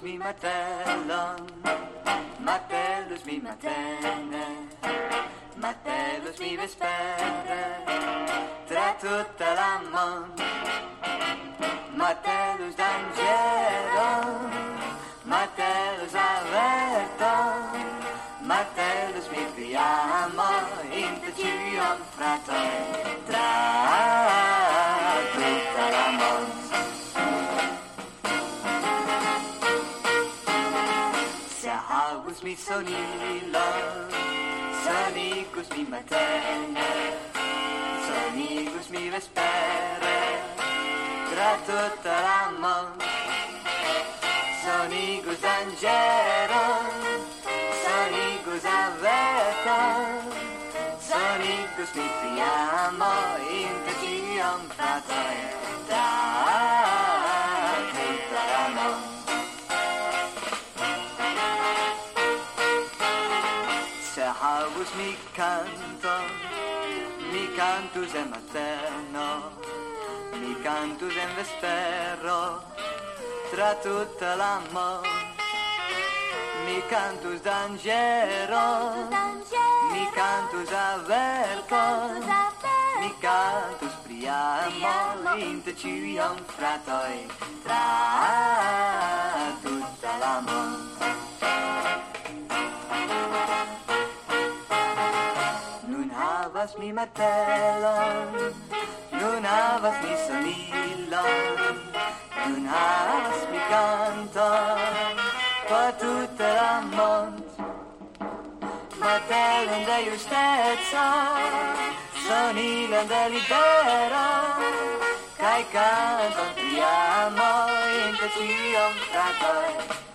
mi martellon, martellus mi matene, martellus mi vespere, tra tutta la mon, martellus d'angelo, martellus averto, martellus mi priamo, in te cium frato, hagus mi sonilo, sonigus mi matene, sonigus mi vespere, tra tutta la mon. Sonigus angelo, sonigus averto, sonigus mi priamo, in te cium frato, tra tutta havus mi canto, mi cantus en materno, mi cantus en vespero, tra tutta la mon. Mi cantus d'angelo, mi cantus averto, mi cantus priamo, in te cium fratoi, tra vas mi matelam, luna vas mi sonilam, luna vas mi cantam, pa tutta la mont. Matelam de justezza, sonilam de libera, kai cantam priamo in deciam fratai.